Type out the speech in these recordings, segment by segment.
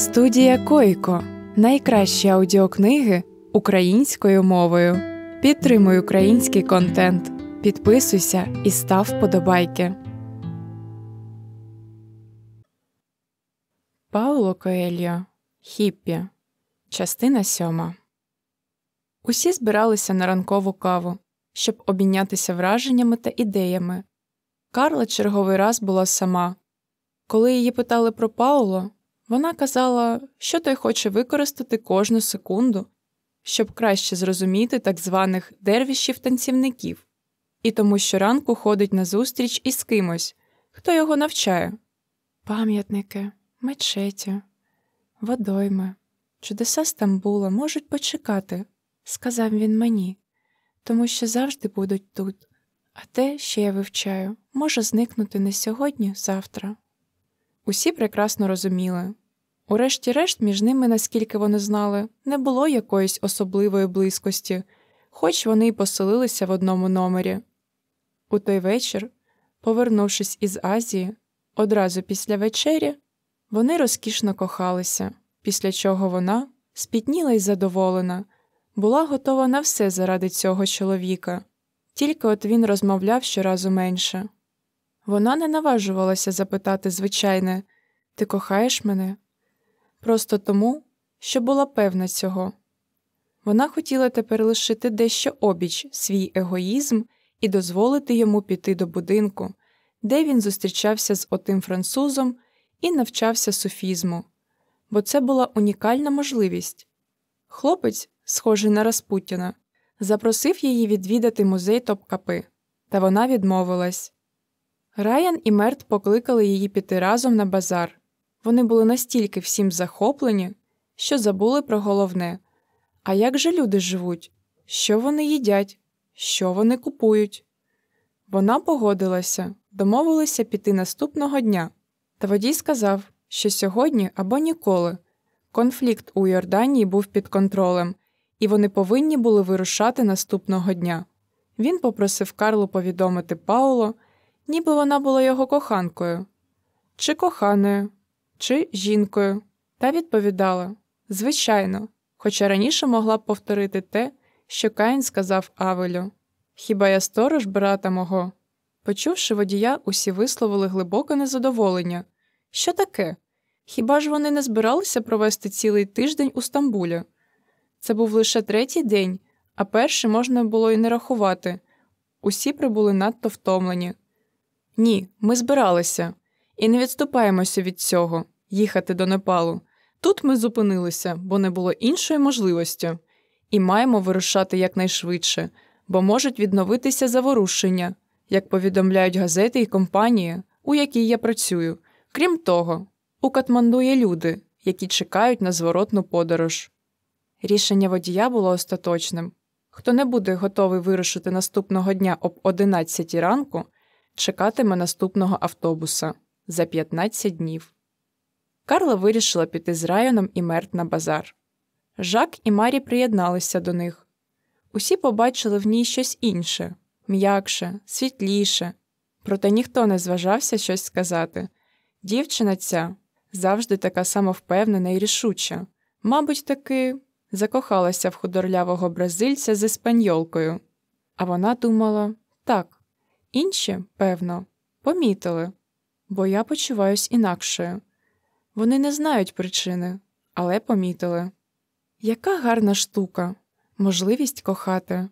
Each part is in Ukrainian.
Студія Койко найкращі аудіокниги українською мовою. Підтримуй український контент. Підписуйся і став вподобайки. Пауло Коельо Хіппі. Частина сьома. Усі збиралися на ранкову каву, щоб обмінятися враженнями та ідеями. Карла черговий раз була сама. Коли її питали про Пауло, вона казала, що той хоче використати кожну секунду, щоб краще зрозуміти так званих дервішів-танцівників, і тому щоранку ходить на зустріч із кимось, хто його навчає. Пам'ятники, мечеті, водойми, чудеса Стамбула можуть почекати, сказав він мені, тому що завжди будуть тут, а те, що я вивчаю, може зникнути не сьогодні, завтра. Усі прекрасно розуміли. Урешті-решт, між ними, наскільки вони знали, не було якоїсь особливої близькості, хоч вони й поселилися в одному номері. У той вечір, повернувшись із Азії, одразу після вечері, вони розкішно кохалися, після чого вона, спітніла й задоволена, була готова на все заради цього чоловіка, тільки от він розмовляв щоразу менше. Вона не наважувалася запитати звичайне Ти кохаєш мене? Просто тому, що була певна цього. Вона хотіла тепер лишити дещо обіч свій егоїзм і дозволити йому піти до будинку, де він зустрічався з отим французом і навчався софізму, бо це була унікальна можливість. Хлопець, схожий на Распутіна, запросив її відвідати музей Топкапи, та вона відмовилась. Раян і Мерт покликали її піти разом на базар. Вони були настільки всім захоплені, що забули про головне а як же люди живуть? Що вони їдять, що вони купують? Вона погодилася, домовилися піти наступного дня, та водій сказав, що сьогодні або ніколи. Конфлікт у Йорданії був під контролем, і вони повинні були вирушати наступного дня. Він попросив Карлу повідомити Пауло, ніби вона була його коханкою, чи коханою, чи жінкою, та відповідала звичайно, хоча раніше могла б повторити те, що Каїн сказав Авелю Хіба я сторож брата мого? Почувши водія, усі висловили глибоке незадоволення. Що таке? Хіба ж вони не збиралися провести цілий тиждень у Стамбулі? Це був лише третій день, а перший можна було й не рахувати. Усі прибули надто втомлені. Ні, ми збиралися, і не відступаємося від цього їхати до Непалу. Тут ми зупинилися, бо не було іншої можливості, і маємо вирушати якнайшвидше, бо можуть відновитися заворушення, як повідомляють газети і компанії, у якій я працюю. Крім того, у Катманду є люди, які чекають на зворотну подорож. Рішення водія було остаточним. Хто не буде готовий вирушити наступного дня об 11 ранку, чекатиме наступного автобуса за 15 днів. Карла вирішила піти з Районом і Мерт на базар. Жак і Марі приєдналися до них. Усі побачили в ній щось інше, м'якше, світліше, проте ніхто не зважався щось сказати. Дівчина ця завжди така самовпевнена і рішуча, мабуть, таки закохалася в худорлявого бразильця з еспаньолкою. А вона думала так, інші, певно, помітили, бо я почуваюсь інакшою. Вони не знають причини, але помітили. Яка гарна штука, можливість кохати.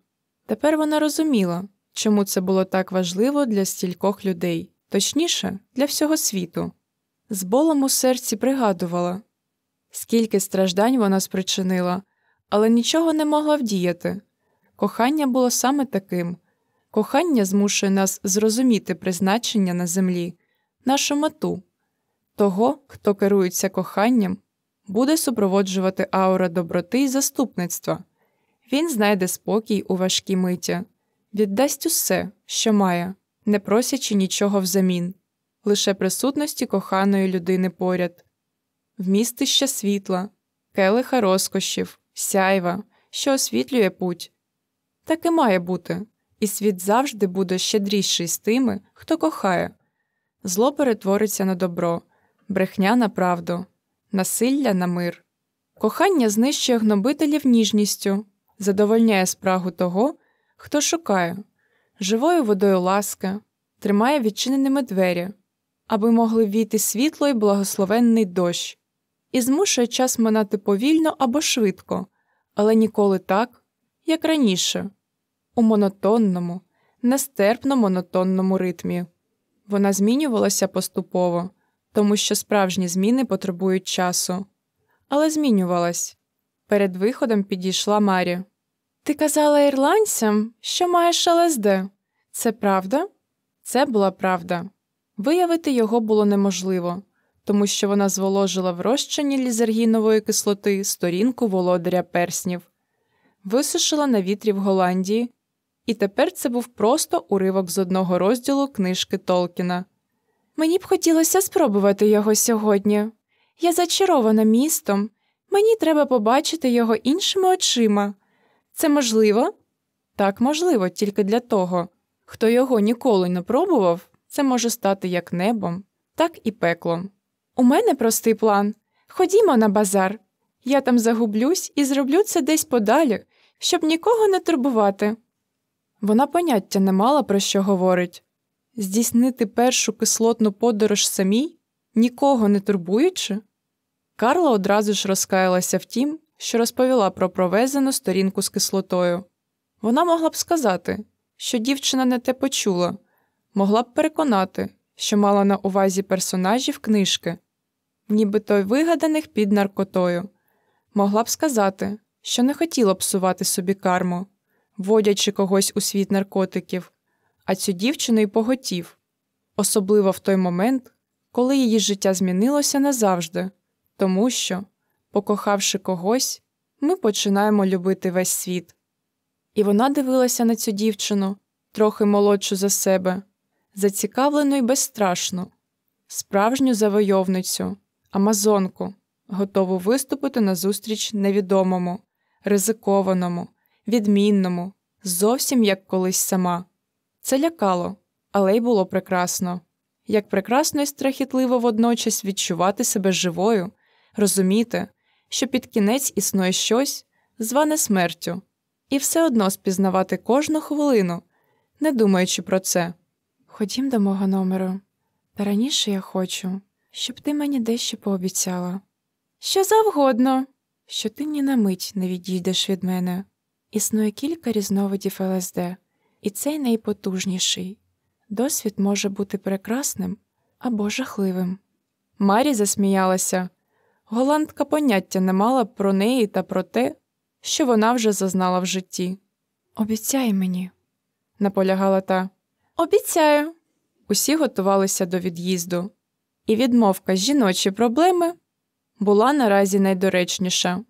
Тепер вона розуміла, чому це було так важливо для стількох людей, точніше, для всього світу. З болем у серці пригадувала, скільки страждань вона спричинила, але нічого не могла вдіяти. Кохання було саме таким кохання змушує нас зрозуміти призначення на землі, нашу мету. Того, хто керується коханням, буде супроводжувати аура доброти і заступництва. Він знайде спокій у важкій миті, віддасть усе, що має, не просячи нічого взамін, лише присутності коханої людини поряд, вмістища світла, келиха розкошів, сяйва, що освітлює путь. Так і має бути, і світ завжди буде щедріший з тими, хто кохає. Зло перетвориться на добро, брехня на правду, насилля на мир. Кохання знищує гнобителів ніжністю, задовольняє спрагу того, хто шукає, живою водою ласки, тримає відчиненими двері, аби могли війти світло і благословенний дощ, і змушує час минати повільно або швидко, але ніколи так, як раніше, у монотонному, нестерпно монотонному ритмі. Вона змінювалася поступово, тому що справжні зміни потребують часу. Але змінювалась. Перед виходом підійшла Марі. Ти казала ірландцям, що маєш ЛСД. Це правда? Це була правда. Виявити його було неможливо, тому що вона зволожила в розчині лізергінової кислоти сторінку володаря перснів, висушила на вітрі в Голландії, і тепер це був просто уривок з одного розділу книжки Толкіна. Мені б хотілося спробувати його сьогодні. Я зачарована містом, мені треба побачити його іншими очима. Це можливо? Так, можливо, тільки для того. Хто його ніколи не пробував, це може стати як небом, так і пеклом. У мене простий план. Ходімо на базар. Я там загублюсь і зроблю це десь подалі, щоб нікого не турбувати. Вона поняття не мала про що говорить здійснити першу кислотну подорож самій, нікого не турбуючи. Карла одразу ж розкаялася в тім, що розповіла про провезену сторінку з кислотою. Вона могла б сказати, що дівчина не те почула, могла б переконати, що мала на увазі персонажів книжки, нібито вигаданих під наркотою, могла б сказати, що не хотіла псувати собі карму, вводячи когось у світ наркотиків, а цю дівчину й поготів, особливо в той момент, коли її життя змінилося назавжди, тому що, покохавши когось, ми починаємо любити весь світ. І вона дивилася на цю дівчину, трохи молодшу за себе, зацікавлену і безстрашну, справжню завойовницю, амазонку, готову виступити назустріч невідомому, ризикованому, відмінному, зовсім як колись сама. Це лякало, але й було прекрасно. Як прекрасно і страхітливо водночас відчувати себе живою, розуміти, що під кінець існує щось, зване смертю, і все одно спізнавати кожну хвилину, не думаючи про це. Ходім до мого номеру, та раніше я хочу, щоб ти мені дещо пообіцяла. Що завгодно, що ти ні на мить не відійдеш від мене. Існує кілька різновидів ЛСД, і цей найпотужніший. Досвід може бути прекрасним або жахливим. Марі засміялася. Голландка поняття не мала про неї та про те, що вона вже зазнала в житті. Обіцяй мені, наполягала та. Обіцяю. Усі готувалися до від'їзду, і відмовка жіночі проблеми була наразі найдоречніша.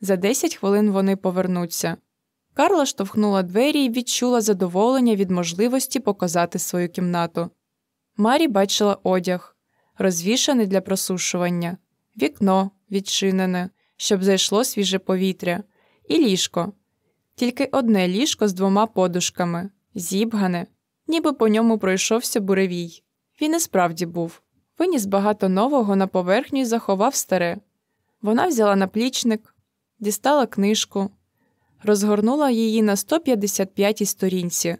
За десять хвилин вони повернуться. Карла штовхнула двері і відчула задоволення від можливості показати свою кімнату. Марі бачила одяг, розвішаний для просушування, вікно відчинене, щоб зайшло свіже повітря, і ліжко. Тільки одне ліжко з двома подушками, зібгане, ніби по ньому пройшовся буревій. Він і справді був. Виніс багато нового на поверхню і заховав старе. Вона взяла наплічник, дістала книжку, розгорнула її на 155-й сторінці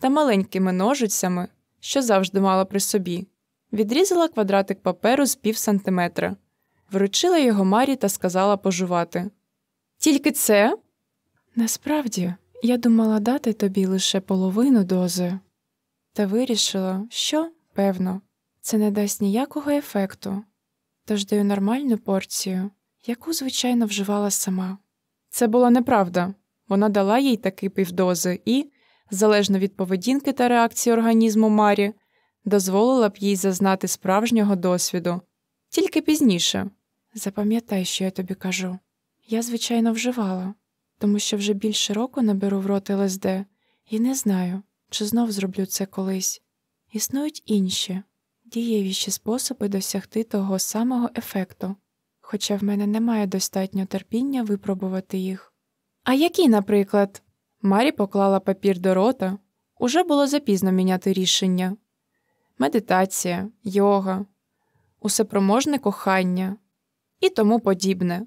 та маленькими ножицями, що завжди мала при собі, відрізала квадратик паперу з пів сантиметра, вручила його Марі та сказала пожувати. Тільки це? Насправді, я думала дати тобі лише половину дози, та вирішила, що, певно, це не дасть ніякого ефекту, тож даю нормальну порцію, яку, звичайно, вживала сама. Це була неправда. Вона дала їй таки півдози і, залежно від поведінки та реакції організму Марі, дозволила б їй зазнати справжнього досвіду, тільки пізніше. Запам'ятай, що я тобі кажу. Я, звичайно, вживала, тому що вже більше року наберу в рот ЛСД і не знаю, чи знов зроблю це колись. Існують інші, дієвіші способи досягти того самого ефекту, хоча в мене немає достатньо терпіння випробувати їх. А які, наприклад, Марі поклала папір до рота, уже було запізно міняти рішення медитація, йога, усепроможне кохання і тому подібне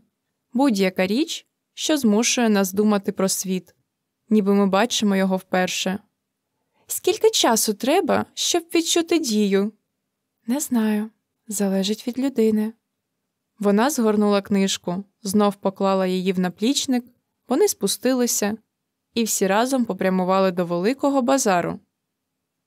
будь-яка річ, що змушує нас думати про світ, ніби ми бачимо його вперше. Скільки часу треба, щоб відчути дію? Не знаю. Залежить від людини. Вона згорнула книжку, знов поклала її в наплічник, вони спустилися і всі разом попрямували до великого базару.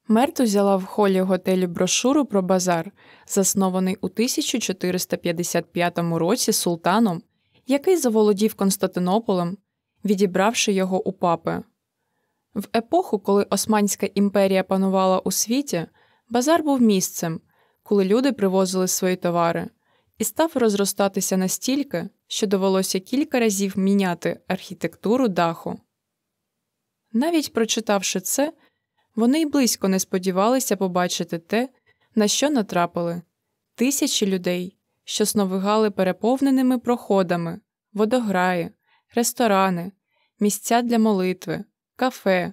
Мерт узяла в холі готелю брошуру про базар, заснований у 1455 році султаном, який заволодів Константинополем, відібравши його у папи. В епоху, коли Османська імперія панувала у світі, базар був місцем, коли люди привозили свої товари, і став розростатися настільки, що довелося кілька разів міняти архітектуру даху. Навіть прочитавши це, вони й близько не сподівалися побачити те, на що натрапили тисячі людей, що сновигали переповненими проходами, водограї, ресторани, місця для молитви, кафе,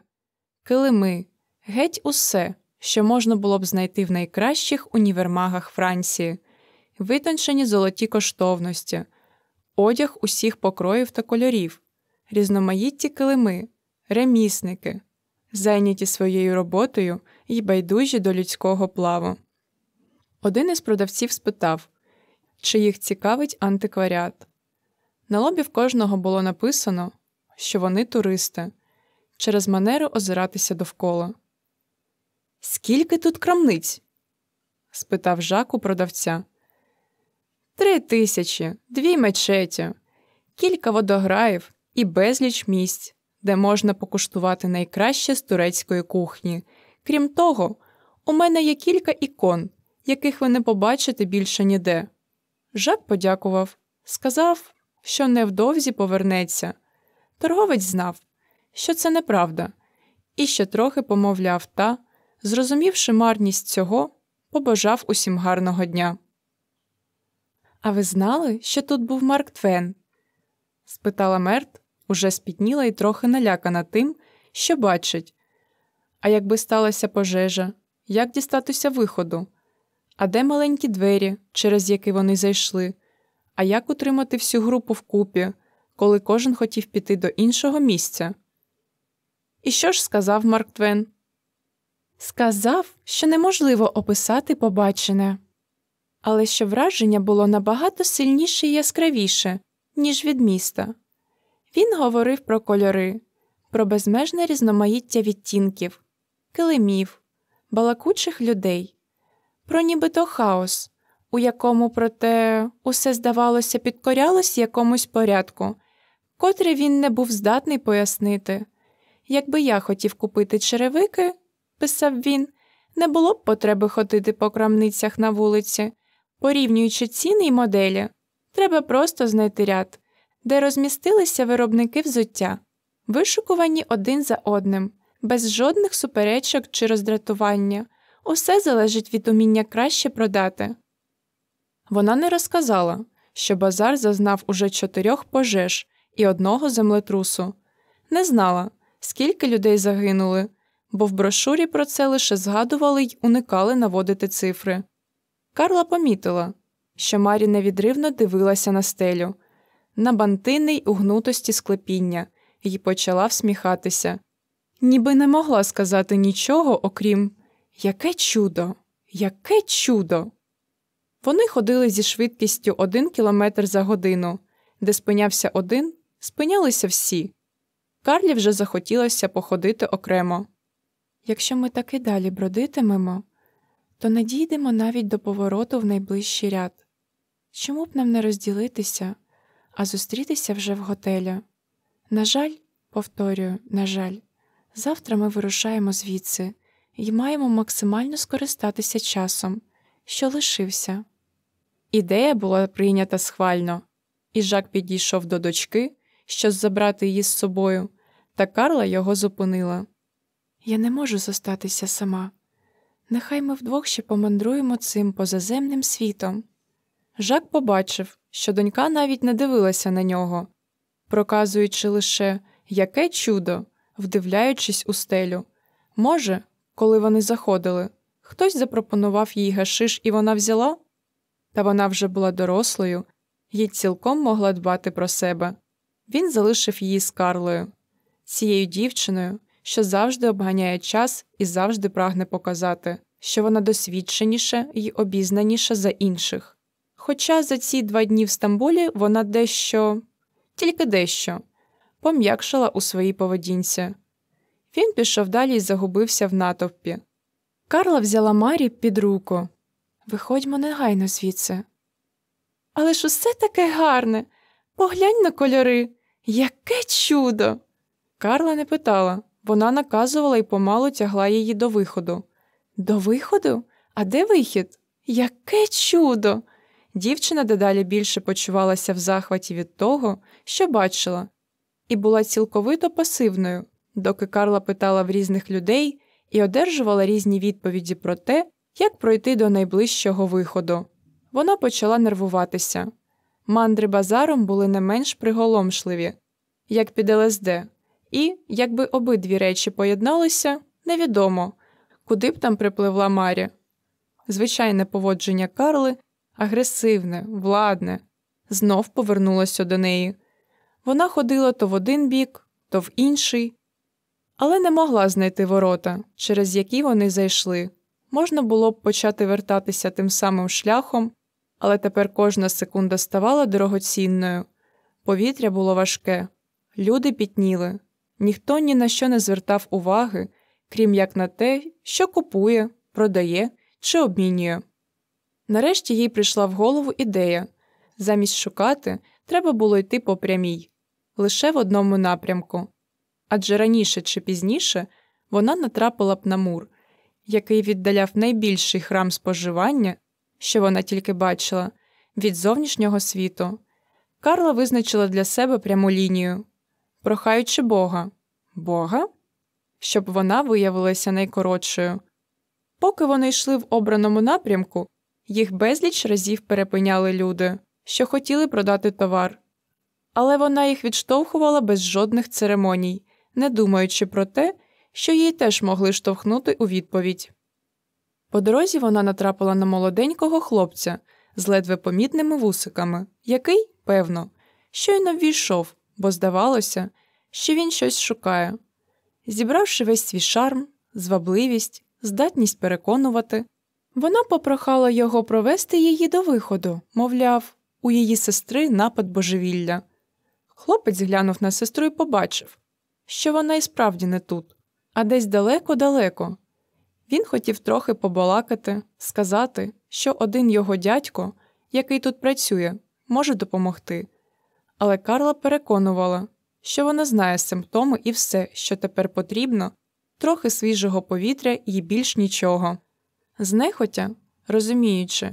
килими, геть усе, що можна було б знайти в найкращих універмагах Франції, витончені золоті коштовності, одяг усіх покроїв та кольорів, різноманітні килими, ремісники, зайняті своєю роботою і байдужі до людського плаву. Один із продавців спитав, чи їх цікавить антикваріат. На лобі в кожного було написано, що вони туристи, через манеру озиратися довкола. Скільки тут крамниць? спитав Жак у продавця. Три тисячі, дві мечеті, кілька водограїв і безліч місць, де можна покуштувати найкраще з турецької кухні. Крім того, у мене є кілька ікон, яких ви не побачите більше ніде. Жак подякував, сказав, що невдовзі повернеться. Торговець знав, що це неправда, і ще трохи помовляв та, зрозумівши марність цього, побажав усім гарного дня. А ви знали, що тут був Марк Твен? спитала Мерт, уже спітніла і трохи налякана тим, що бачить. А якби сталася пожежа, як дістатися виходу? А де маленькі двері, через які вони зайшли? А як утримати всю групу вкупі, коли кожен хотів піти до іншого місця? І що ж сказав Марк Твен? Сказав, що неможливо описати побачене, але що враження було набагато сильніше і яскравіше, ніж від міста. Він говорив про кольори, про безмежне різноманіття відтінків, килимів, балакучих людей, про нібито хаос, у якому, проте, усе, здавалося, підкорялось якомусь порядку, котрий він не був здатний пояснити. Якби я хотів купити черевики, писав він, не було б потреби ходити по крамницях на вулиці, порівнюючи ціни й моделі, треба просто знайти ряд, де розмістилися виробники взуття, вишукувані один за одним, без жодних суперечок чи роздратування, усе залежить від уміння краще продати. Вона не розказала, що базар зазнав уже чотирьох пожеж і одного землетрусу, не знала, скільки людей загинули, бо в брошурі про це лише згадували й уникали наводити цифри. Карла помітила, що Марі невідривно дивилася на стелю, на бантини й угнутості склепіння, і почала всміхатися, ніби не могла сказати нічого, окрім яке чудо, яке чудо. Вони ходили зі швидкістю один кілометр за годину, де спинявся один, спинялися всі. Карлі вже захотілося походити окремо. Якщо ми так і далі бродитимемо, то не дійдемо навіть до повороту в найближчий ряд. Чому б нам не розділитися, а зустрітися вже в готелі? На жаль, повторюю, на жаль, завтра ми вирушаємо звідси і маємо максимально скористатися часом, що лишився. Ідея була прийнята схвально, і Жак підійшов до дочки, щоб забрати її з собою, та Карла його зупинила. Я не можу зостатися сама. Нехай ми вдвох ще помандруємо цим позаземним світом. Жак побачив, що донька навіть не дивилася на нього, проказуючи лише яке чудо, вдивляючись у стелю. Може, коли вони заходили, хтось запропонував їй гашиш, і вона взяла? Та вона вже була дорослою їй цілком могла дбати про себе. Він залишив її з Карлою, цією дівчиною, що завжди обганяє час і завжди прагне показати, що вона досвідченіша і обізнаніша за інших. Хоча за ці два дні в Стамбулі вона дещо, тільки дещо, пом'якшала у своїй поведінці. Він пішов далі і загубився в натовпі. Карла взяла Марі під руку. Виходьмо негайно звідси. Але ж усе таке гарне. Поглянь на кольори. Яке чудо! Карла не питала, вона наказувала і помалу тягла її до виходу. До виходу? А де вихід? Яке чудо! Дівчина дедалі більше почувалася в захваті від того, що бачила, і була цілковито пасивною, доки Карла питала в різних людей і одержувала різні відповіді про те, як пройти до найближчого виходу. Вона почала нервуватися. Мандри базаром були не менш приголомшливі, як під ЛСД, і, якби обидві речі поєдналися, невідомо, куди б там припливла Марі. Звичайне поводження Карли, агресивне, владне, знов повернулося до неї. Вона ходила то в один бік, то в інший, але не могла знайти ворота, через які вони зайшли. Можна було б почати вертатися тим самим шляхом, але тепер кожна секунда ставала дорогоцінною. Повітря було важке, люди пітніли, ніхто ні на що не звертав уваги, крім як на те, що купує, продає чи обмінює. Нарешті їй прийшла в голову ідея замість шукати, треба було йти по прямій, лише в одному напрямку. Адже раніше чи пізніше вона натрапила б на мур, який віддаляв найбільший храм споживання, що вона тільки бачила, від зовнішнього світу. Карла визначила для себе пряму лінію, прохаючи Бога, Бога, щоб вона виявилася найкоротшою. Поки вони йшли в обраному напрямку, їх безліч разів перепиняли люди, що хотіли продати товар. Але вона їх відштовхувала без жодних церемоній, не думаючи про те, що їй теж могли штовхнути у відповідь. По дорозі вона натрапила на молоденького хлопця з ледве помітними вусиками, який, певно, щойно ввійшов, бо здавалося, що він щось шукає. Зібравши весь свій шарм, звабливість, здатність переконувати, вона попрохала його провести її до виходу, мовляв, у її сестри напад божевілля. Хлопець глянув на сестру і побачив, що вона і справді не тут, а десь далеко-далеко. Він хотів трохи побалакати, сказати, що один його дядько, який тут працює, може допомогти. Але Карла переконувала, що вона знає симптоми і все, що тепер потрібно, трохи свіжого повітря і більш нічого. Знехотя, розуміючи,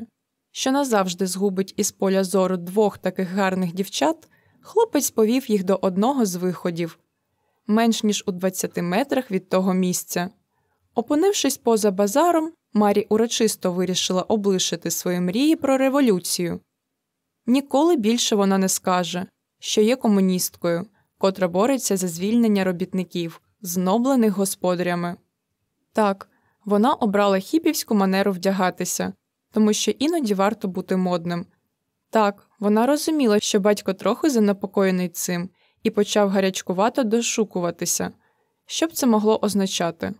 що назавжди згубить із поля зору двох таких гарних дівчат, хлопець повів їх до одного з виходів, менш ніж у 20 метрах від того місця. Опинившись поза базаром, Марі урочисто вирішила облишити свої мрії про революцію. Ніколи більше вона не скаже, що є комуністкою, котра бореться за звільнення робітників, зноблених господарями. Так, вона обрала хіпівську манеру вдягатися, тому що іноді варто бути модним. Так, вона розуміла, що батько трохи занепокоєний цим і почав гарячкувато дошукуватися. Що б це могло означати?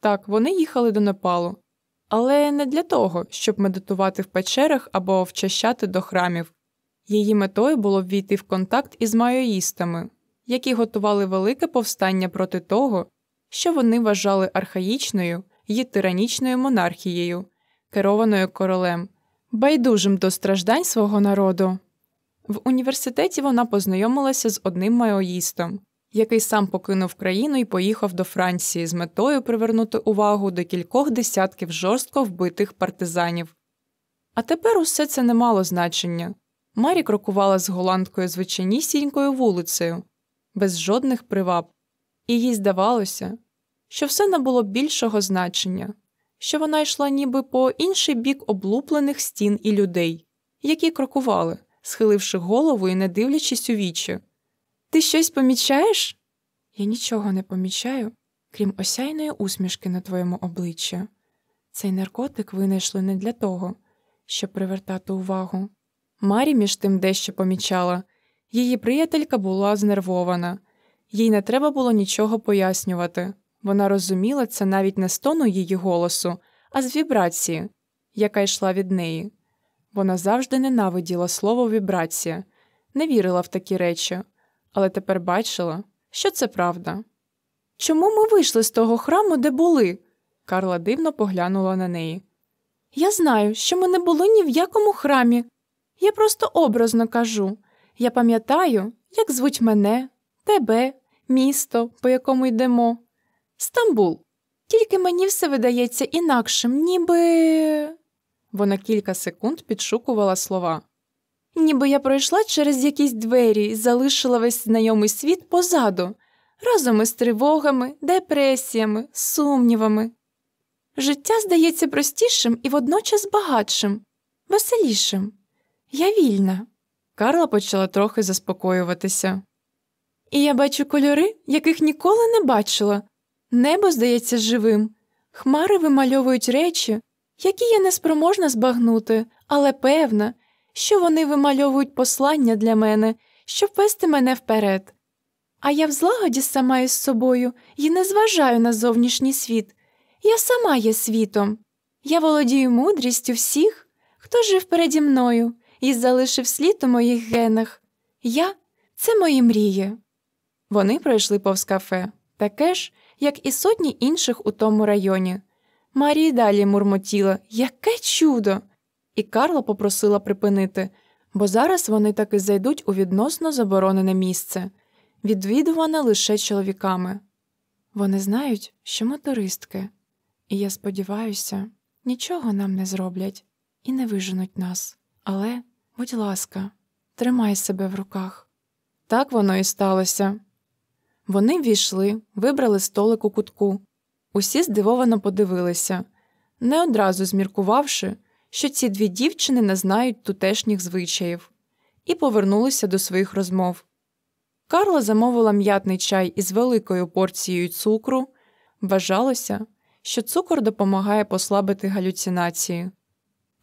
Так, вони їхали до Непалу, але не для того, щоб медитувати в печерах або вчащати до храмів. Її метою було ввійти в контакт із майоїстами, які готували велике повстання проти того, що вони вважали архаїчною і тиранічною монархією, керованою королем, байдужим до страждань свого народу. В університеті вона познайомилася з одним майоїстом, який сам покинув країну і поїхав до Франції з метою привернути увагу до кількох десятків жорстко вбитих партизанів. А тепер усе це не мало значення. Марі крокувала з голландкою звичайнісінькою вулицею, без жодних приваб, і їй здавалося, що все набуло більшого значення, що вона йшла ніби по інший бік облуплених стін і людей, які крокували, схиливши голову і не дивлячись у вічі. Ти щось помічаєш? Я нічого не помічаю, крім осяйної усмішки на твоєму обличчі. Цей наркотик винайшли не для того, щоб привертати увагу. Марі між тим дещо помічала. Її приятелька була знервована, їй не треба було нічого пояснювати. Вона розуміла це навіть не з тону її голосу, а з вібрації, яка йшла від неї. Вона завжди ненавиділа слово вібрація, не вірила в такі речі, але тепер бачила, що це правда. Чому ми вийшли з того храму, де були? Карла дивно поглянула на неї. Я знаю, що ми не були ні в якому храмі. Я просто образно кажу. Я пам'ятаю, як звуть мене, тебе, місто, по якому йдемо. Стамбул. Тільки мені все видається інакшим, ніби. Вона кілька секунд підшукувала слова. Ніби я пройшла через якісь двері і залишила весь знайомий світ позаду, разом із тривогами, депресіями, сумнівами. Життя здається простішим і водночас багатшим, веселішим. Я вільна. Карла почала трохи заспокоюватися. І я бачу кольори, яких ніколи не бачила. Небо здається живим, хмари вимальовують речі, які я неспроможна збагнути, але певна, що вони вимальовують послання для мене, щоб вести мене вперед. А я в злагоді сама із собою і не зважаю на зовнішній світ. Я сама є світом. Я володію мудрістю всіх, хто жив переді мною і залишив слід у моїх генах. Я це мої мрії. Вони пройшли повз кафе, таке ж, як і сотні інших у тому районі. Марія далі мурмотіла Яке чудо! І Карла попросила припинити, бо зараз вони таки зайдуть у відносно заборонене місце, відвідуване лише чоловіками. Вони знають, що ми туристки, і я сподіваюся, нічого нам не зроблять і не виженуть нас. Але, будь ласка, тримай себе в руках. Так воно і сталося. Вони ввійшли, вибрали столик у кутку. Усі здивовано подивилися, не одразу зміркувавши, що ці дві дівчини не знають тутешніх звичаїв, і повернулися до своїх розмов. Карла замовила м'ятний чай із великою порцією цукру. Вважалося, що цукор допомагає послабити галюцинації.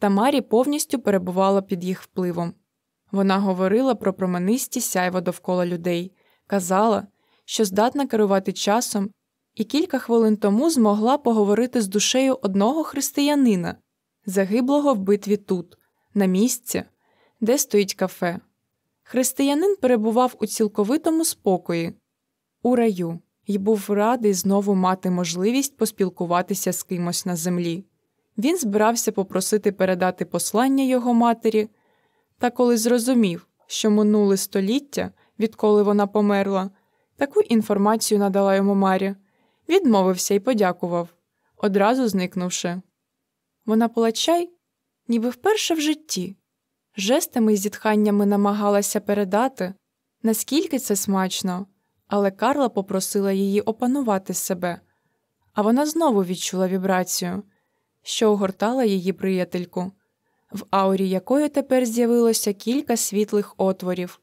Та Марі повністю перебувала під їх впливом. Вона говорила про променисті сяйво довкола людей, казала, що здатна керувати часом, і кілька хвилин тому змогла поговорити з душею одного християнина, загиблого в битві тут, на місці, де стоїть кафе. Християнин перебував у цілковитому спокої, у раю, і був радий знову мати можливість поспілкуватися з кимось на землі. Він збирався попросити передати послання його матері, та коли зрозумів, що минуле століття, відколи вона померла, таку інформацію надала йому Марі, відмовився і подякував, одразу зникнувши. Вона пила чай, ніби вперше в житті, жестами і зітханнями намагалася передати, наскільки це смачно, але Карла попросила її опанувати себе, а вона знову відчула вібрацію, що огортала її приятельку, в аурі якої тепер з'явилося кілька світлих отворів.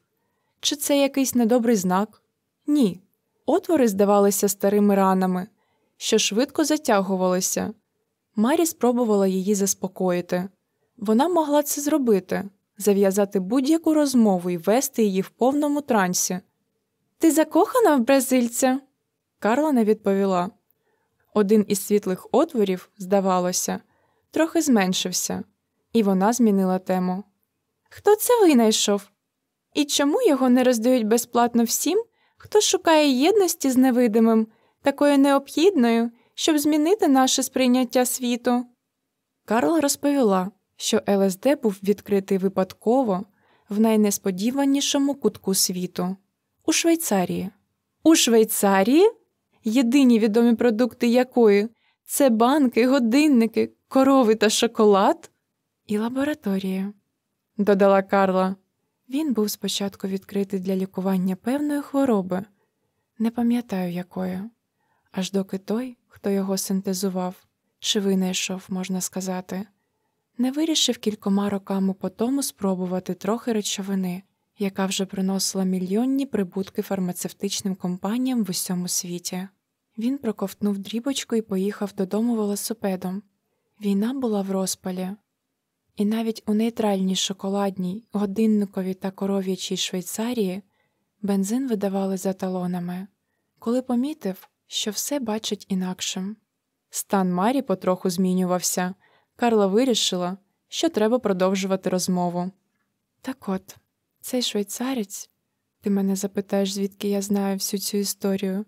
Чи це якийсь недобрий знак? Ні. Отвори здавалися старими ранами, що швидко затягувалися. Марі спробувала її заспокоїти. Вона могла це зробити, зав'язати будь-яку розмову і вести її в повному трансі. Ти закохана в бразильця? Карла не відповіла. Один із світлих отворів, здавалося, трохи зменшився, і вона змінила тему. Хто це винайшов? І чому його не роздають безплатно всім, хто шукає єдності з невидимим, такою необхідною, щоб змінити наше сприйняття світу? Карла розповіла, що ЛСД був відкритий випадково в найнесподіванішому кутку світу у Швейцарії. У Швейцарії? Єдині відомі продукти якої це банки, годинники, корови та шоколад і лабораторія, додала Карла. Він був спочатку відкритий для лікування певної хвороби, не пам'ятаю якої, аж доки той, хто його синтезував, чи винайшов, можна сказати, не вирішив кількома роками по тому спробувати трохи речовини, яка вже приносила мільйонні прибутки фармацевтичним компаніям в усьому світі. Він проковтнув дрібочку і поїхав додому велосипедом. Війна була в розпалі. І навіть у нейтральній шоколадній, годинниковій та коров'ячій Швейцарії бензин видавали за талонами, коли помітив, що все бачить інакшим. Стан Марі потроху змінювався. Карла вирішила, що треба продовжувати розмову. Так от, цей швейцарець, ти мене запитаєш, звідки я знаю всю цю історію.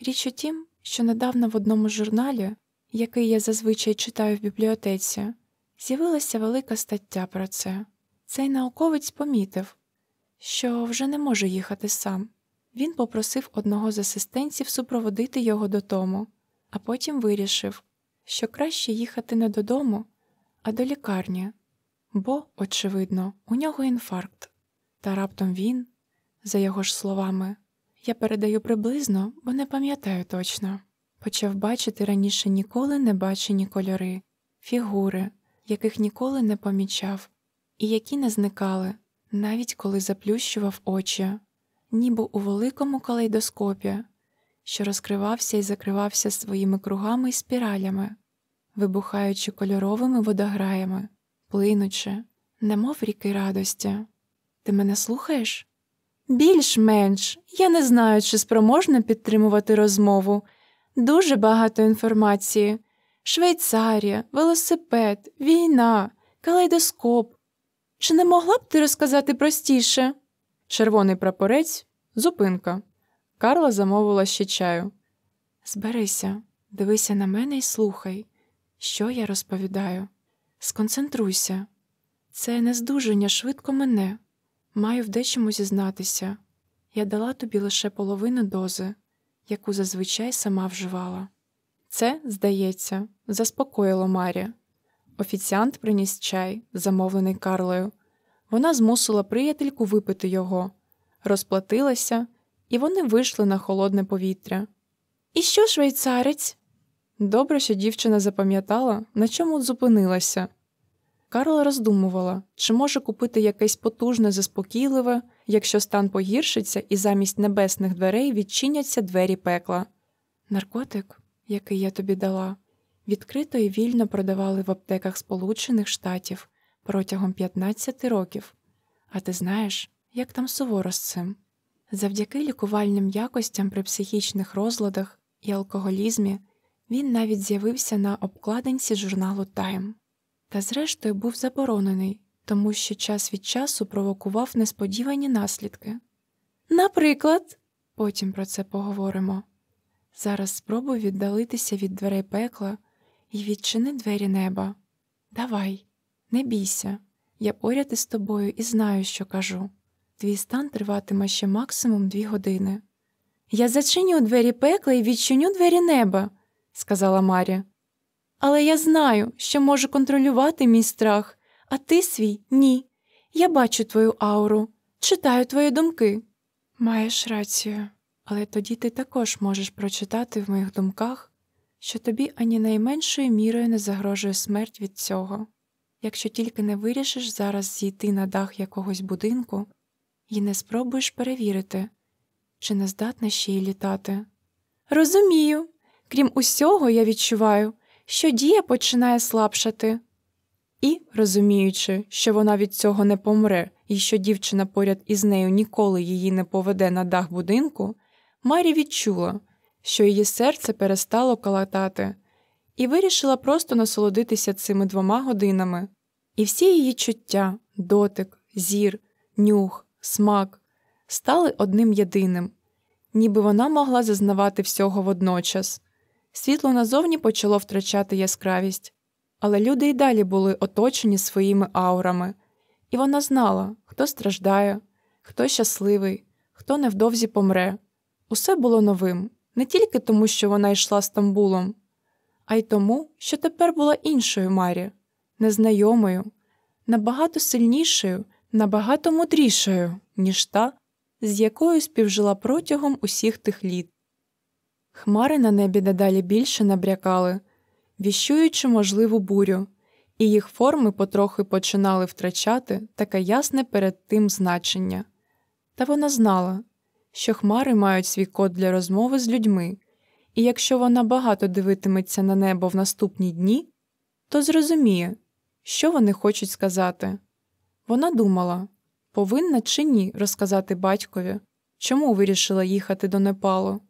Річ у тім, що недавно в одному журналі, який я зазвичай читаю в бібліотеці, з'явилася велика стаття про це. Цей науковець помітив, що вже не може їхати сам. Він попросив одного з асистентів супроводити його додому, а потім вирішив, що краще їхати не додому, а до лікарні, бо, очевидно, у нього інфаркт. Та раптом він, за його ж словами, я передаю приблизно, бо не пам'ятаю точно, почав бачити раніше ніколи не бачені кольори, фігури, яких ніколи не помічав, і які не зникали, навіть коли заплющував очі, ніби у великому калейдоскопі, що розкривався і закривався своїми кругами і спіралями, вибухаючи кольоровими водограями, плинучи, немов ріки радості. Ти мене слухаєш? Більш-менш, я не знаю, чи спроможна підтримувати розмову. Дуже багато інформації. Швейцарія, велосипед, війна, калейдоскоп. Чи не могла б ти розказати простіше? Червоний прапорець, зупинка. Карла замовила ще чаю. Зберися, дивися на мене і слухай, що я розповідаю. Сконцентруйся. Це нездужання швидко мене. Маю в дечому зізнатися. Я дала тобі лише половину дози, яку зазвичай сама вживала. Це, здається, заспокоїло Марі. Офіціант приніс чай, замовлений Карлою. Вона змусила приятельку випити його, розплатилася, і вони вийшли на холодне повітря. І що, швейцарець? Добре, що дівчина запам'ятала, на чому зупинилася. Карла роздумувала, чи може купити якесь потужне, заспокійливе, якщо стан погіршиться і замість небесних дверей відчиняться двері пекла. Наркотик, який я тобі дала, відкрито і вільно продавали в аптеках Сполучених Штатів протягом 15 років. А ти знаєш, як там суворо з цим? Завдяки лікувальним якостям при психічних розладах і алкоголізмі він навіть з'явився на обкладинці журналу Time. Та, зрештою, був заборонений, тому що час від часу провокував несподівані наслідки. Наприклад, потім про це поговоримо. Зараз спробуй віддалитися від дверей пекла і відчини двері неба. Давай, не бійся, я поряд із тобою і знаю, що кажу. Твій стан триватиме ще максимум дві години. Я зачиню двері пекла і відчиню двері неба, сказала Марі. Але я знаю, що можу контролювати мій страх, а ти свій ні. Я бачу твою ауру, читаю твої думки. Маєш рацію, але тоді ти також можеш прочитати в моїх думках, що тобі ані найменшою мірою не загрожує смерть від цього, якщо тільки не вирішиш зараз зійти на дах якогось будинку і не спробуєш перевірити, чи не здатна ще й літати. Розумію, крім усього, я відчуваю що дія починає слабшати. І, розуміючи, що вона від цього не помре і що дівчина поряд із нею ніколи її не поведе на дах будинку, Марі відчула, що її серце перестало калатати, і вирішила просто насолодитися цими двома годинами. І всі її чуття, дотик, зір, нюх, смак стали одним єдиним, ніби вона могла зазнавати всього водночас. Світло назовні почало втрачати яскравість, але люди й далі були оточені своїми аурами, і вона знала, хто страждає, хто щасливий, хто невдовзі помре. Усе було новим, не тільки тому, що вона йшла Стамбулом, а й тому, що тепер була іншою Марі, незнайомою, набагато сильнішою, набагато мудрішою, ніж та, з якою співжила протягом усіх тих літ. Хмари на небі дедалі більше набрякали, віщуючи можливу бурю, і їх форми потрохи починали втрачати таке ясне перед тим значення. Та вона знала, що хмари мають свій код для розмови з людьми, і якщо вона багато дивитиметься на небо в наступні дні, то зрозуміє, що вони хочуть сказати. Вона думала повинна чи ні розказати батькові, чому вирішила їхати до Непалу.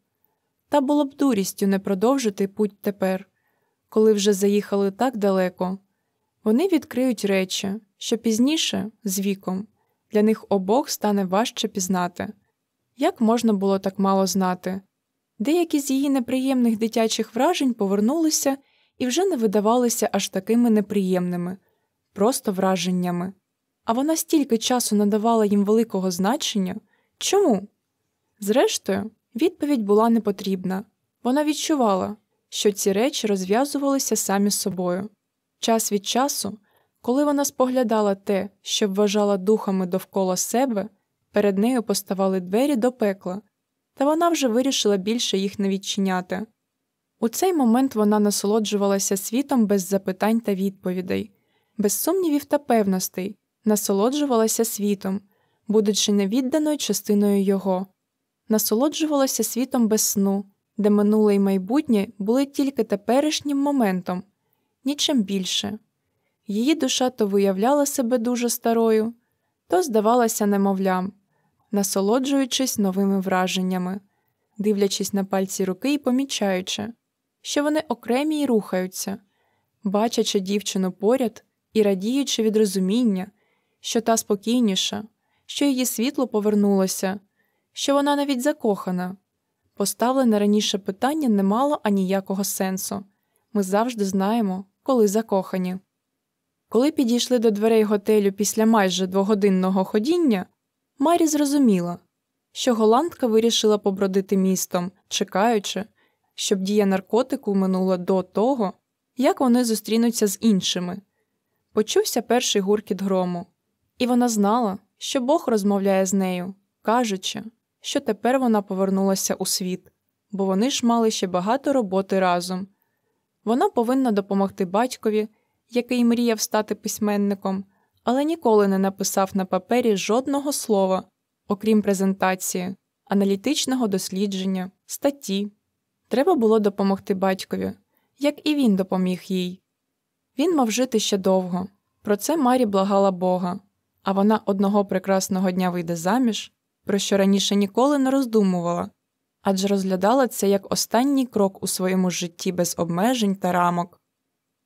Та було б дурістю не продовжити путь тепер, коли вже заїхали так далеко. Вони відкриють речі, що пізніше, з віком, для них обох стане важче пізнати. Як можна було так мало знати? Деякі з її неприємних дитячих вражень повернулися і вже не видавалися аж такими неприємними, просто враженнями. А вона стільки часу надавала їм великого значення. Чому? Зрештою, відповідь була непотрібна. Вона відчувала, що ці речі розв'язувалися самі собою. Час від часу, коли вона споглядала те, що вважала духами довкола себе, перед нею поставали двері до пекла, та вона вже вирішила більше їх не відчиняти. У цей момент вона насолоджувалася світом без запитань та відповідей, без сумнівів та певностей, насолоджувалася світом, будучи невідданою частиною його, насолоджувалася світом без сну, де минуле й майбутнє були тільки теперішнім моментом, нічим більше. Її душа то виявляла себе дуже старою, то здавалася немовлям, насолоджуючись новими враженнями, дивлячись на пальці руки і помічаючи, що вони окремі й рухаються, бачачи дівчину поряд і радіючи від розуміння, що та спокійніша, що її світло повернулося, що вона навіть закохана. Поставлене раніше питання не мало аніякого сенсу ми завжди знаємо, коли закохані. Коли підійшли до дверей готелю після майже двогодинного ходіння, Марі зрозуміла, що голландка вирішила побродити містом, чекаючи, щоб дія наркотику минула до того, як вони зустрінуться з іншими. Почувся перший гуркіт грому, і вона знала, що Бог розмовляє з нею, кажучи, що тепер вона повернулася у світ, бо вони ж мали ще багато роботи разом. Вона повинна допомогти батькові, який мріяв стати письменником, але ніколи не написав на папері жодного слова, окрім презентації, аналітичного дослідження, статті. Треба було допомогти батькові, як і він допоміг їй. Він мав жити ще довго. Про це Марі благала Бога, а вона одного прекрасного дня вийде заміж, про що раніше ніколи не роздумувала, адже розглядала це як останній крок у своєму житті без обмежень та рамок.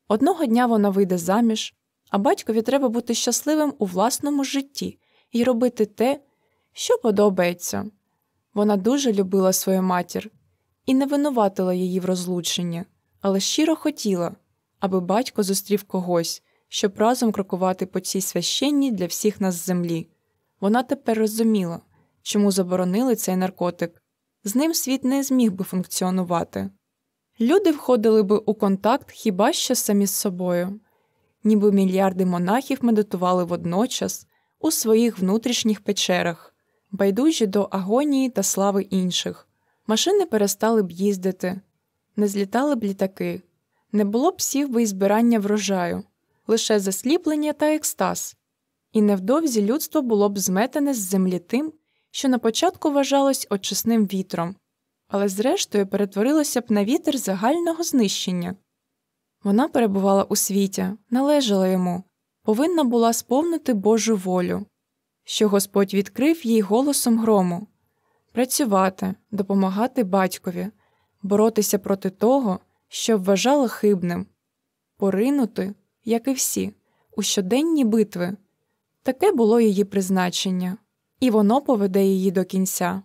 Одного дня вона вийде заміж, а батькові треба бути щасливим у власному житті і робити те, що подобається. Вона дуже любила свою матір і не винуватила її в розлученні, але щиро хотіла, аби батько зустрів когось, щоб разом крокувати по цій священній для всіх нас землі. Вона тепер розуміла, чому заборонили цей наркотик. З ним світ не зміг би функціонувати. Люди входили би у контакт хіба що самі з собою, ніби мільярди монахів медитували водночас у своїх внутрішніх печерах, байдужі до агонії та слави інших. Машини перестали б їздити, не злітали б літаки, не було б сів би і збирання врожаю, лише засліплення та екстаз, і невдовзі людство було б зметене з землі тим, що на початку вважалось очисним вітром, але зрештою перетворилося б на вітер загального знищення. Вона перебувала у світі, належала йому, повинна була сповнити Божу волю, що Господь відкрив їй голосом грому працювати, допомагати батькові, боротися проти того, що вважала хибним, поринути, як і всі, у щоденні битви. Таке було її призначення, і воно поведе її до кінця.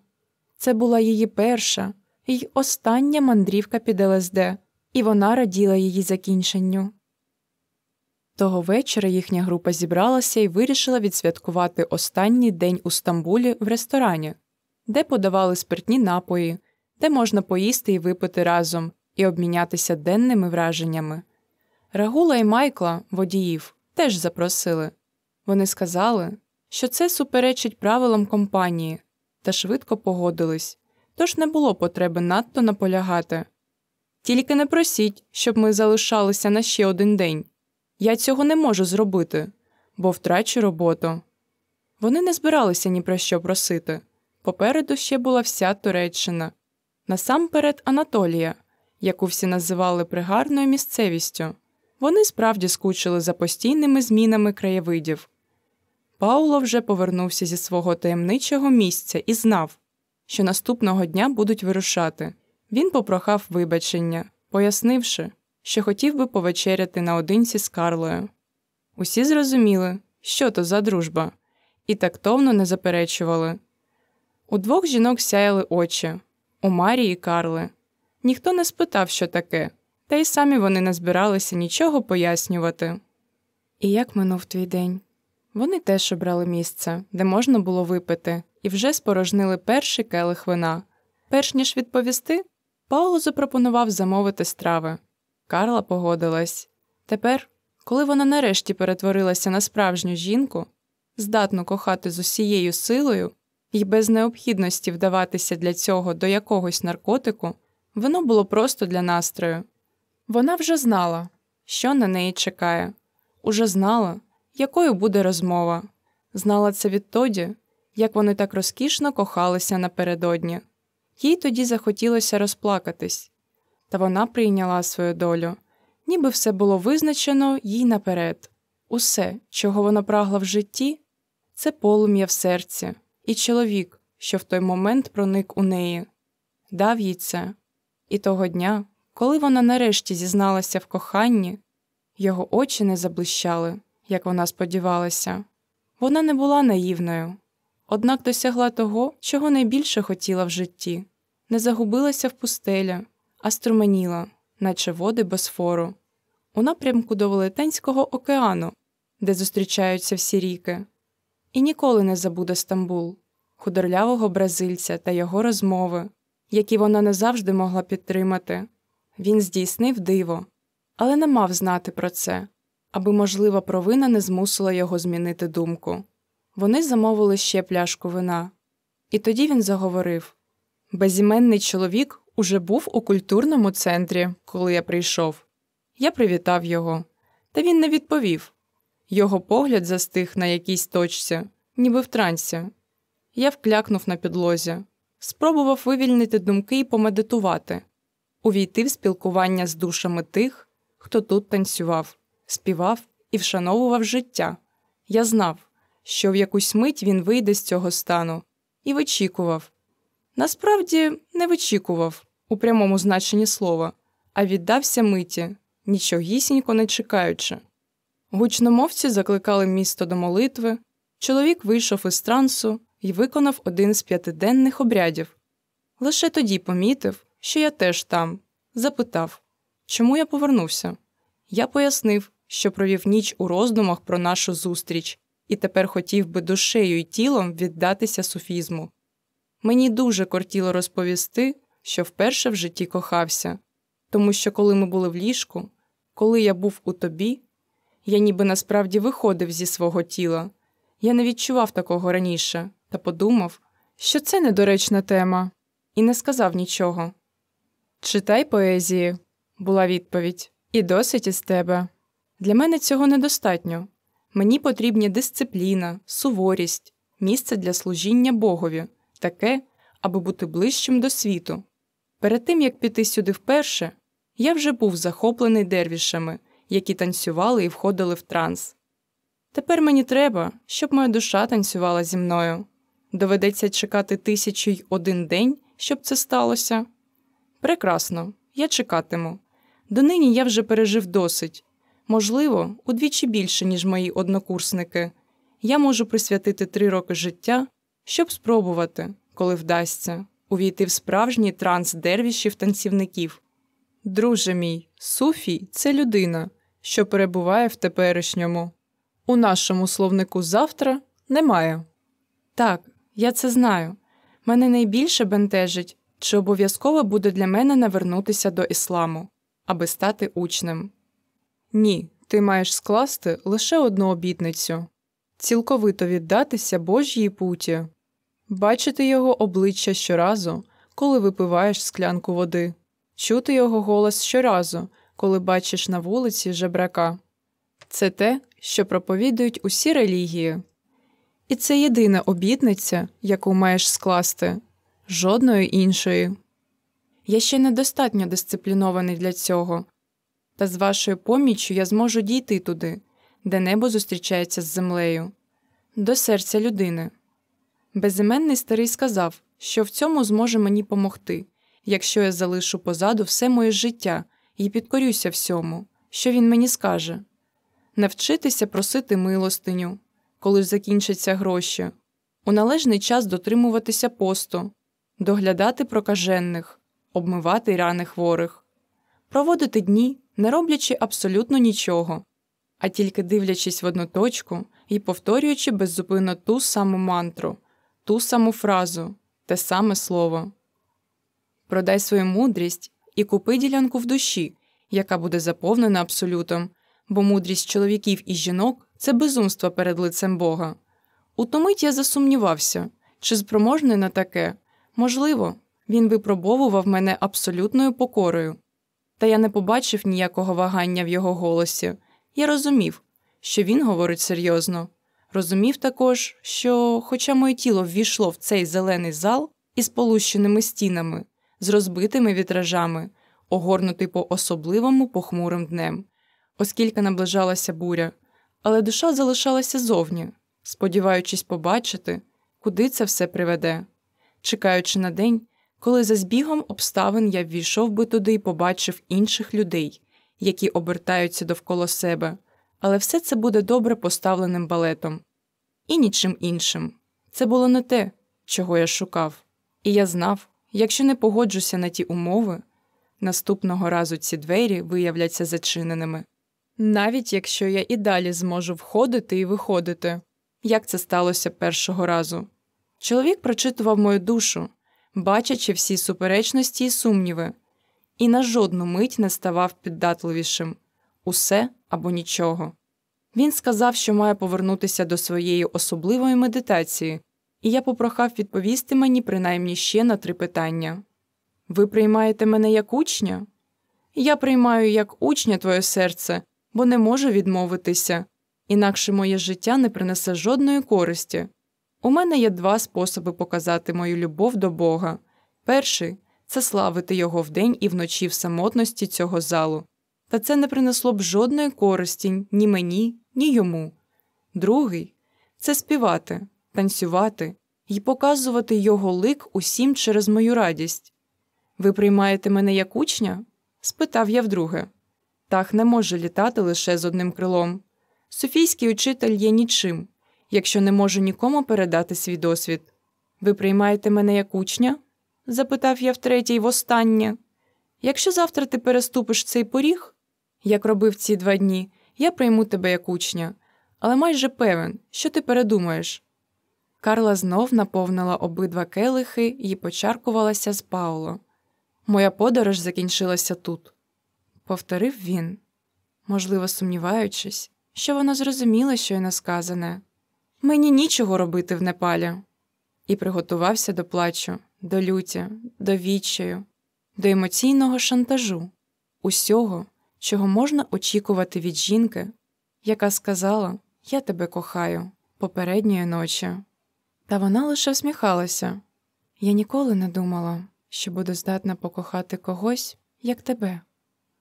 Це була її перша й остання мандрівка під ЛСД, і вона раділа її закінченню. Того вечора їхня група зібралася і вирішила відсвяткувати останній день у Стамбулі в ресторані, де подавали спиртні напої, де можна поїсти і випити разом і обмінятися денними враженнями. Рагула і Майкла, водіїв, теж запросили. Вони сказали, що це суперечить правилам компанії, та швидко погодились, тож не було потреби надто наполягати. Тільки не просіть, щоб ми залишалися на ще один день. Я цього не можу зробити, бо втрачу роботу. Вони не збиралися ні про що просити. Попереду ще була вся Туреччина, насамперед Анатолія, яку всі називали пригарною місцевістю, Вони справді скучили за постійними змінами краєвидів. Пауло вже повернувся зі свого таємничого місця і знав, що наступного дня будуть вирушати. Він попрохав вибачення, пояснивши, що хотів би повечеряти наодинці з Карлою. Усі зрозуміли, що то за дружба, і тактовно не заперечували. У двох жінок сяяли очі, у Марії Карли. Ніхто не спитав, що таке, та й самі вони не збиралися нічого пояснювати. І як минув твій день? Вони теж обрали місце, де можна було випити, і вже спорожнили перший келих вина. Перш ніж відповісти, Пауло запропонував замовити страви. Карла погодилась. Тепер, коли вона нарешті перетворилася на справжню жінку, здатну кохати з усією силою і без необхідності вдаватися для цього до якогось наркотику, воно було просто для настрою. Вона вже знала, що на неї чекає, уже знала, якою буде розмова, знала це відтоді, як вони так розкішно кохалися напередодні. Їй тоді захотілося розплакатись, та вона прийняла свою долю, ніби все було визначено їй наперед. Усе, чого вона прагла в житті, це полум'я в серці, і чоловік, що в той момент проник у неї, дав їй це. І того дня, коли вона нарешті зізналася в коханні, його очі не заблищали, як вона сподівалася. Вона не була наївною, однак досягла того, чого найбільше хотіла в житті, не загубилася в пустеля, а струменіла, наче води Босфору, у напрямку до Велетенського океану, де зустрічаються всі ріки, і ніколи не забуде Стамбул, худорлявого бразильця та його розмови, які вона не завжди могла підтримати. Він здійснив диво, але не мав знати про це, аби можлива провина не змусила його змінити думку. Вони замовили ще пляшку вина, і тоді він заговорив безіменний чоловік уже був у культурному центрі, коли я прийшов. Я привітав його, та він не відповів. Його погляд застиг на якійсь точці, ніби в трансі. Я вклякнув на підлозі, спробував вивільнити думки і помедитувати, увійти в спілкування з душами тих, хто тут танцював, співав і вшановував життя. Я знав, що в якусь мить він вийде з цього стану, і вичікував. Насправді не вичікував у прямому значенні слова, а віддався миті, нічогісінько не чекаючи. Гучномовці закликали місто до молитви, чоловік вийшов із трансу і виконав один з п'ятиденних обрядів. Лише тоді помітив, що я теж там, запитав, чому я повернувся. Я пояснив, що провів ніч у роздумах про нашу зустріч і тепер хотів би душею і тілом віддатися суфізму. Мені дуже кортіло розповісти, що вперше в житті кохався, тому що коли ми були в ліжку, коли я був у тобі, я ніби насправді виходив зі свого тіла. Я не відчував такого раніше та подумав, що це недоречна тема, і не сказав нічого. Читай поезії, була відповідь, і досить із тебе. Для мене цього недостатньо. Мені потрібні дисципліна, суворість, місце для служіння Богові, таке, аби бути ближчим до світу. Перед тим як піти сюди вперше, я вже був захоплений дервішами, які танцювали і входили в транс. Тепер мені треба, щоб моя душа танцювала зі мною. Доведеться чекати тисячу й один день, щоб це сталося. Прекрасно, я чекатиму. Донині я вже пережив досить можливо, удвічі більше, ніж мої однокурсники. Я можу присвятити три роки життя, щоб спробувати, коли вдасться, увійти в справжній транс дервішів танцівників. Друже мій, суфій це людина, що перебуває в теперішньому. У нашому словнику завтра немає. Так, я це знаю. Мене найбільше бентежить, чи обов'язково буде для мене навернутися до ісламу, аби стати учнем. Ні, ти маєш скласти лише одну обітницю цілковито віддатися Божій путі, бачити його обличчя щоразу, коли випиваєш склянку води, чути його голос щоразу, коли бачиш на вулиці жебрака. Це те, що проповідують усі релігії. І це єдина обітниця, яку маєш скласти, жодної іншої. Я ще недостатньо дисциплінований для цього, та з вашою поміччю я зможу дійти туди, де небо зустрічається з землею, до серця людини. Безіменний старий сказав, що в цьому зможе мені помогти, якщо я залишу позаду все моє життя і підкорюся всьому, що він мені скаже навчитися просити милостиню, коли закінчаться гроші, у належний час дотримуватися посту, доглядати прокажених, обмивати рани хворих, проводити дні, не роблячи абсолютно нічого, а тільки дивлячись в одну точку і повторюючи беззупинно ту саму мантру, ту саму фразу, те саме слово. Продай свою мудрість і купи ділянку в душі, яка буде заповнена абсолютом, бо мудрість чоловіків і жінок це безумство перед лицем Бога. У ту я засумнівався, чи спроможний на таке. Можливо, він випробовував мене абсолютною покорою. Та я не побачив ніякого вагання в його голосі. Я розумів, що він говорить серйозно. Розумів також, що, хоча моє тіло ввійшло в цей зелений зал із полущеними стінами, з розбитими вітражами, огорнутий по особливому похмурим днем, оскільки наближалася буря, але душа залишалася зовні, сподіваючись побачити, куди це все приведе, чекаючи на день, коли за збігом обставин я ввійшов би туди і побачив інших людей, які обертаються довкола себе, але все це буде добре поставленим балетом. І нічим іншим. Це було не те, чого я шукав, і я знав, якщо не погоджуся на ті умови, наступного разу ці двері виявляться зачиненими, навіть якщо я і далі зможу входити і виходити, як це сталося першого разу. Чоловік прочитував мою душу, бачачи всі суперечності і сумніви, і на жодну мить не ставав піддатливішим усе або нічого. Він сказав, що має повернутися до своєї особливої медитації, і я попрохав відповісти мені принаймні ще на три питання Ви приймаєте мене як учня? Я приймаю як учня твоє серце, бо не можу відмовитися, інакше моє життя не принесе жодної користі. У мене є два способи показати мою любов до Бога. Перший це славити Його вдень і вночі в самотності цього залу, та це не принесло б жодної користі ні мені, ні йому. Другий це співати, танцювати і показувати його лик усім через мою радість. Ви приймаєте мене як учня? спитав я вдруге. Тах не може літати лише з одним крилом. Софійський учитель є нічим, якщо не може нікому передати свій досвід. Ви приймаєте мене як учня? запитав я втретє й востаннє. Якщо завтра ти переступиш цей поріг, як робив ці два дні, я прийму тебе як учня, але майже певен, що ти передумаєш. Карла знов наповнила обидва келихи і почаркувалася з Пауло. Моя подорож закінчилася тут, повторив він, можливо, сумніваючись, що вона зрозуміла, що й сказане. Мені нічого робити в Непалі, і приготувався до плачу, до люті, до відчаю, до емоційного шантажу, усього, чого можна очікувати від жінки, яка сказала Я тебе кохаю попередньої ночі. Та вона лише всміхалася. Я ніколи не думала, що буду здатна покохати когось, як тебе,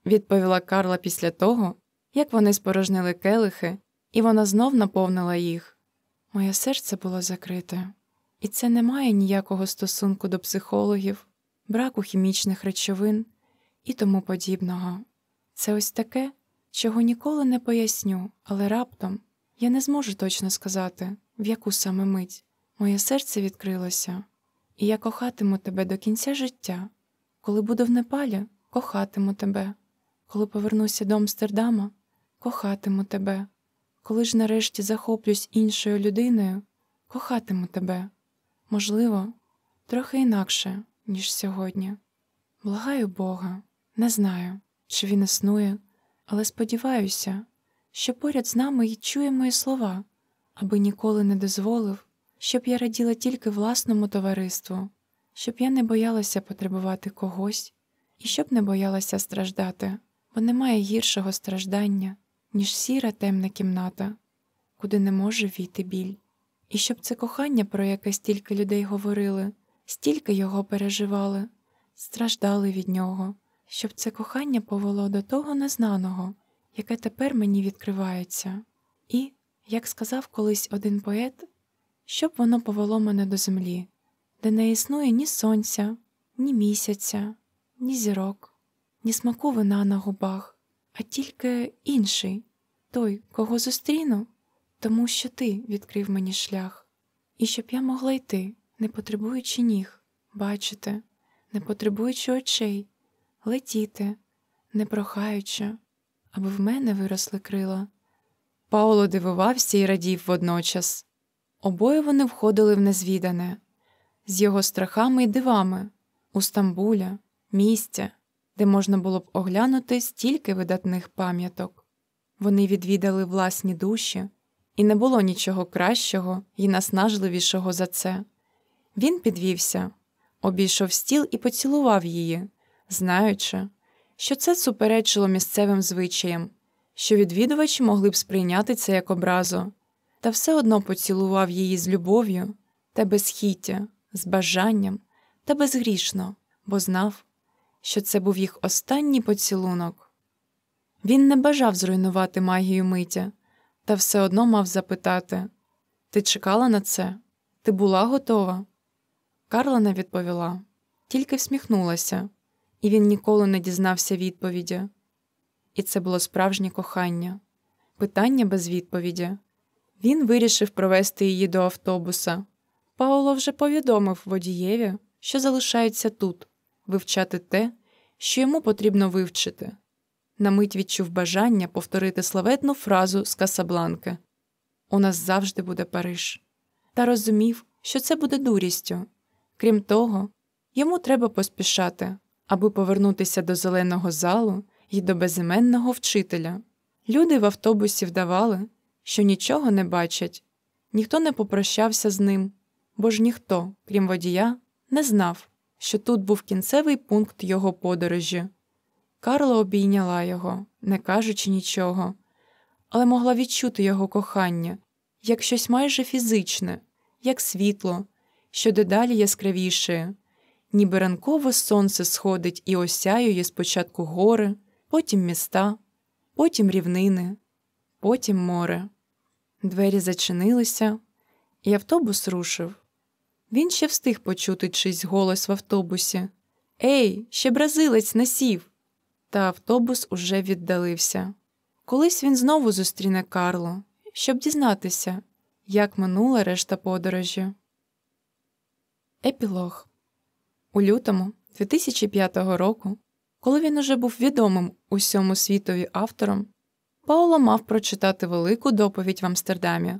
відповіла Карла після того, як вони спорожнили келихи, і вона знов наповнила їх. Моє серце було закрите, і це не має ніякого стосунку до психологів, браку хімічних речовин і тому подібного. Це ось таке, чого ніколи не поясню, але раптом я не зможу точно сказати, в яку саме мить моє серце відкрилося, і я кохатиму тебе до кінця життя. Коли буду в Непалі, кохатиму тебе, коли повернуся до Амстердама, кохатиму тебе, коли ж нарешті захоплюсь іншою людиною, кохатиму тебе, можливо, трохи інакше, ніж сьогодні. Благаю Бога, не знаю чи він існує, але сподіваюся, що поряд з нами й чує мої слова, аби ніколи не дозволив, щоб я раділа тільки власному товариству, щоб я не боялася потребувати когось і щоб не боялася страждати, бо немає гіршого страждання, ніж сіра темна кімната, куди не може війти біль, і щоб це кохання, про яке стільки людей говорили, стільки його переживали, страждали від нього щоб це кохання повело до того незнаного, яке тепер мені відкривається, і, як сказав колись один поет, щоб воно повело мене до землі, де не існує ні сонця, ні місяця, ні зірок, ні смаку вина на губах, а тільки інший, той, кого зустріну, тому що ти відкрив мені шлях, і щоб я могла йти, не потребуючи ніг, бачити, не потребуючи очей, летіти, не прохаючи, аби в мене виросли крила. Пауло дивувався і радів водночас. Обоє вони входили в незвідане, з його страхами і дивами, у Стамбуля, місця, де можна було б оглянути стільки видатних пам'яток. Вони відвідали власні душі, і не було нічого кращого і наснажливішого за це. Він підвівся, обійшов стіл і поцілував її, знаючи, що це суперечило місцевим звичаям, що відвідувачі могли б сприйняти це як образу, та все одно поцілував її з любов'ю та безхіття, з бажанням та безгрішно, бо знав, що це був їх останній поцілунок. Він не бажав зруйнувати магію миття, та все одно мав запитати Ти чекала на це? Ти була готова? Карла не відповіла, тільки всміхнулася, і він ніколи не дізнався відповіді. І це було справжнє кохання, питання без відповіді. Він вирішив провести її до автобуса. Пауло вже повідомив водієві, що залишається тут, вивчати те, що йому потрібно вивчити. На мить відчув бажання повторити славетну фразу з Касабланки У нас завжди буде Париж, та розумів, що це буде дурістю. Крім того, йому треба поспішати, аби повернутися до зеленого залу і до безіменного вчителя. Люди в автобусі вдавали, що нічого не бачать, ніхто не попрощався з ним, бо ж ніхто, крім водія, не знав, що тут був кінцевий пункт його подорожі. Карла обійняла його, не кажучи нічого, але могла відчути його кохання як щось майже фізичне, як світло, що дедалі яскравіше, ніби ранкове сонце сходить і осяює спочатку гори, потім міста, потім рівнини, потім море. Двері зачинилися, і автобус рушив. Він ще встиг почути чийсь голос в автобусі Ей, ще бразилець не сів! Та автобус уже віддалився. Колись він знову зустріне Карло, щоб дізнатися, як минула решта подорожі. Епілог у лютому 2005 року, коли він уже був відомим усьому світові автором, Пауло мав прочитати велику доповідь в Амстердамі.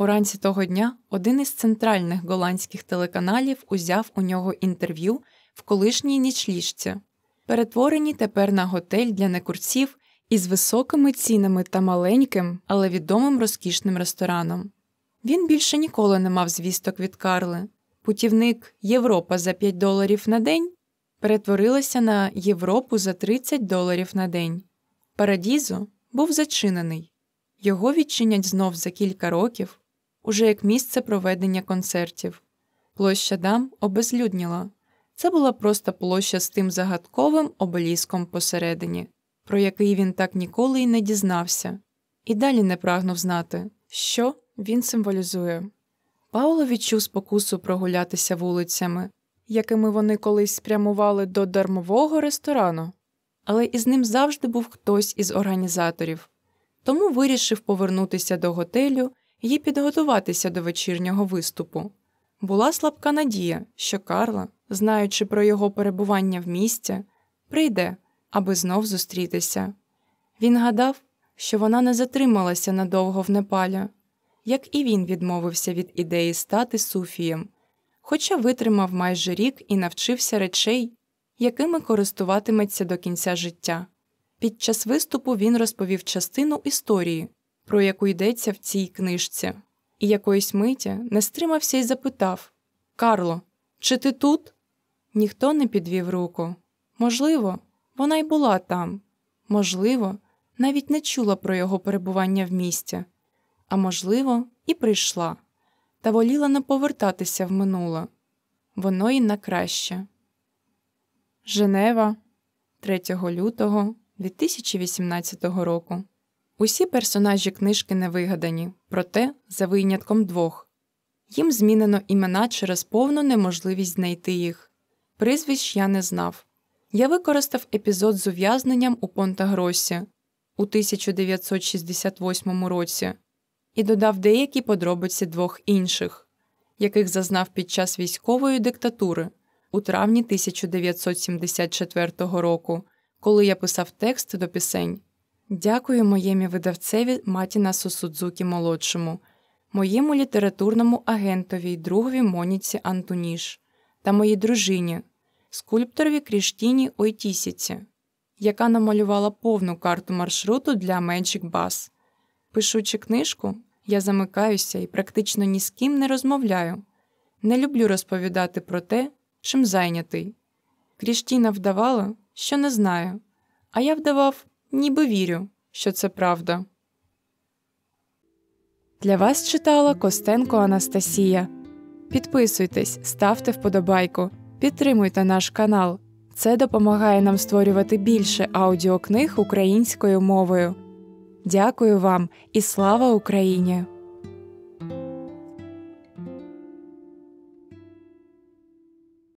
Уранці того дня один із центральних голландських телеканалів узяв у нього інтерв'ю в колишній нічліжці, перетвореній тепер на готель для некурців із високими цінами та маленьким, але відомим розкішним рестораном. Він більше ніколи не мав звісток від Карли. Путівник Європа за 5 доларів на день перетворилася на Європу за 30 доларів на день. Парадізо був зачинений. Його відчинять знов за кілька років, уже як місце проведення концертів. Площа дам обезлюдніла. Це була просто площа з тим загадковим обеліском посередині, про який він так ніколи й не дізнався, і далі не прагнув знати, що він символізує. Пауло відчув спокусу прогулятися вулицями, якими вони колись спрямували до дармового ресторану, але із ним завжди був хтось із організаторів, тому вирішив повернутися до готелю і підготуватися до вечірнього виступу. Була слабка надія, що Карла, знаючи про його перебування в місті, прийде, аби знов зустрітися. Він гадав, що вона не затрималася надовго в Непалі, як і він відмовився від ідеї стати суфієм, хоча витримав майже рік і навчився речей, якими користуватиметься до кінця життя. Під час виступу він розповів частину історії, про яку йдеться в цій книжці, і якоїсь миті не стримався і запитав Карло, чи ти тут? Ніхто не підвів руку. Можливо, вона й була там, можливо, навіть не чула про його перебування в місті, а можливо, і прийшла, та воліла не повертатися в минуле. Воно й на краще. Женева, 3 лютого 2018 року. Усі персонажі книжки не вигадані, проте за винятком двох. Їм змінено імена через повну неможливість знайти їх. Прізвищ я не знав. Я використав епізод з ув'язненням у Понта-Гроссі у 1968 році і додав деякі подробиці двох інших, яких зазнав під час військової диктатури у травні 1974 року, коли я писав текст до пісень. Дякую моєму видавцеві Матінасу Судзукі молодшому, моєму літературному агентові й другові Моніці Антоніш та моїй дружині, скульпторові Кріштіні Ойтісіці, яка намалювала повну карту маршруту для Magic Bus. Пишучи книжку, я замикаюся і практично ні з ким не розмовляю. Не люблю розповідати про те, чим зайнятий. Кріштіна вдавала, що не знаю, а я вдавав, ніби вірю, що це правда. Для вас читала Костенко Анастасія. Підписуйтесь, ставте вподобайку, підтримуйте наш канал. Це допомагає нам створювати більше аудіокниг українською мовою. Дякую вам і слава Україні!